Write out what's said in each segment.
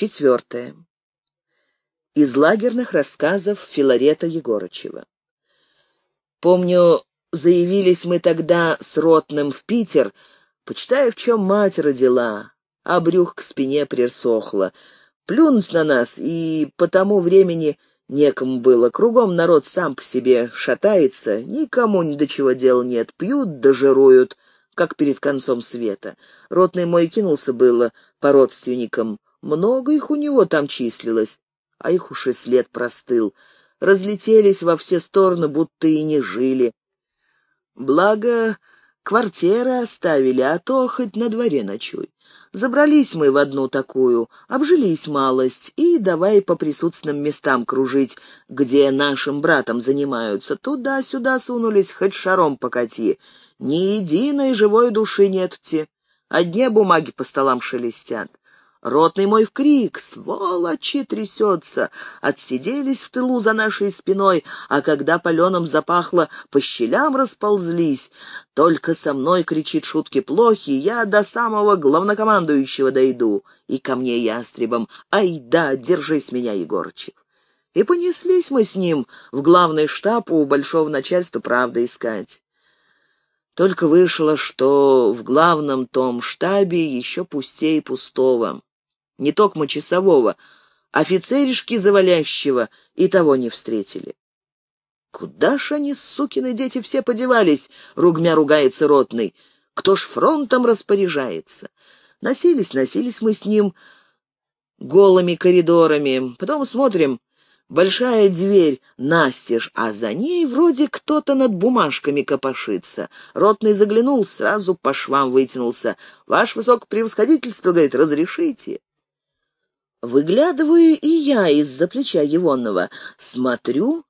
Четвертое. Из лагерных рассказов Филарета Егорычева. Помню, заявились мы тогда с Ротным в Питер, почитая, в чем мать родила, а брюх к спине присохло. Плюнуть на нас, и по тому времени некому было. Кругом народ сам по себе шатается, никому ни до чего дел нет, пьют да жируют, как перед концом света. Ротный мой кинулся было по родственникам. Много их у него там числилось, а их уж и след простыл. Разлетелись во все стороны, будто и не жили. Благо, квартиры оставили, а то хоть на дворе ночуй. Забрались мы в одну такую, обжились малость, и давай по присутственным местам кружить, где нашим братом занимаются. Туда-сюда сунулись, хоть шаром покати. Ни единой живой души нетути. Одни бумаги по столам шелестят. Ротный мой в крик, сволочи трясется. Отсиделись в тылу за нашей спиной, а когда паленым запахло, по щелям расползлись. Только со мной кричит шутки плохи, я до самого главнокомандующего дойду. И ко мне ястребом, ай да, держись меня, Егорчик. И понеслись мы с ним в главный штаб у большого начальства правды искать. Только вышло, что в главном том штабе еще пустей пустого не токмо часового, офицеришки завалящего и того не встретили. Куда ж они, сукины дети, все подевались, ругмя ругается ротный. Кто ж фронтом распоряжается? Носились, носились мы с ним голыми коридорами. Потом смотрим, большая дверь настежь, а за ней вроде кто-то над бумажками копошится. Ротный заглянул, сразу по швам вытянулся. «Ваше высокопревосходительство, — говорит, — разрешите?» Выглядываю и я из-за плеча Егонного. Смотрю,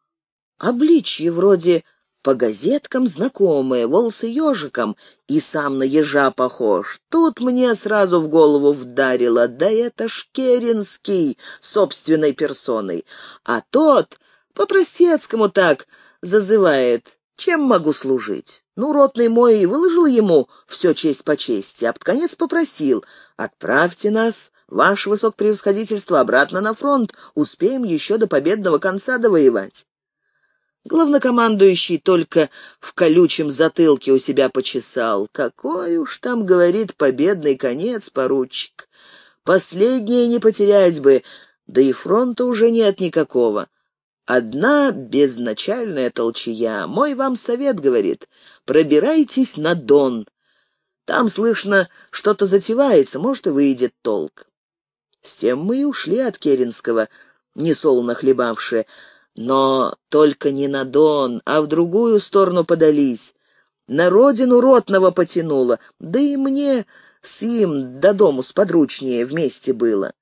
обличье вроде по газеткам знакомые, волосы ежиком, и сам на ежа похож. Тут мне сразу в голову вдарило, да это Шкеринский собственной персоной. А тот по-простецкому так зазывает, чем могу служить. Ну, ротный мой выложил ему все честь по чести, а под конец попросил, отправьте нас Ваше высокопревосходительство обратно на фронт. Успеем еще до победного конца довоевать. Главнокомандующий только в колючем затылке у себя почесал. Какой уж там, говорит, победный конец, поручик. Последнее не потерять бы, да и фронта уже нет никакого. Одна безначальная толчья. Мой вам совет, говорит, пробирайтесь на Дон. Там, слышно, что-то затевается, может, и выйдет толк. С тем мы и ушли от Керенского, несолоно хлебавшие, но только не на Дон, а в другую сторону подались. На родину ротного потянуло, да и мне с им до дому сподручнее вместе было.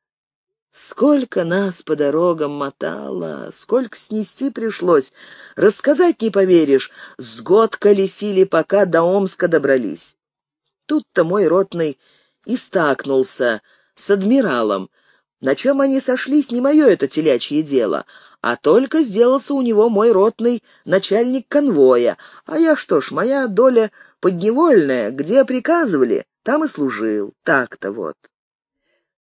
Сколько нас по дорогам мотало, сколько снести пришлось. Рассказать не поверишь, с год колесили, пока до Омска добрались. Тут-то мой ротный и стакнулся, с адмиралом. На чем они сошлись, не мое это телячье дело, а только сделался у него мой ротный начальник конвоя. А я что ж, моя доля подневольная, где приказывали, там и служил. Так-то вот.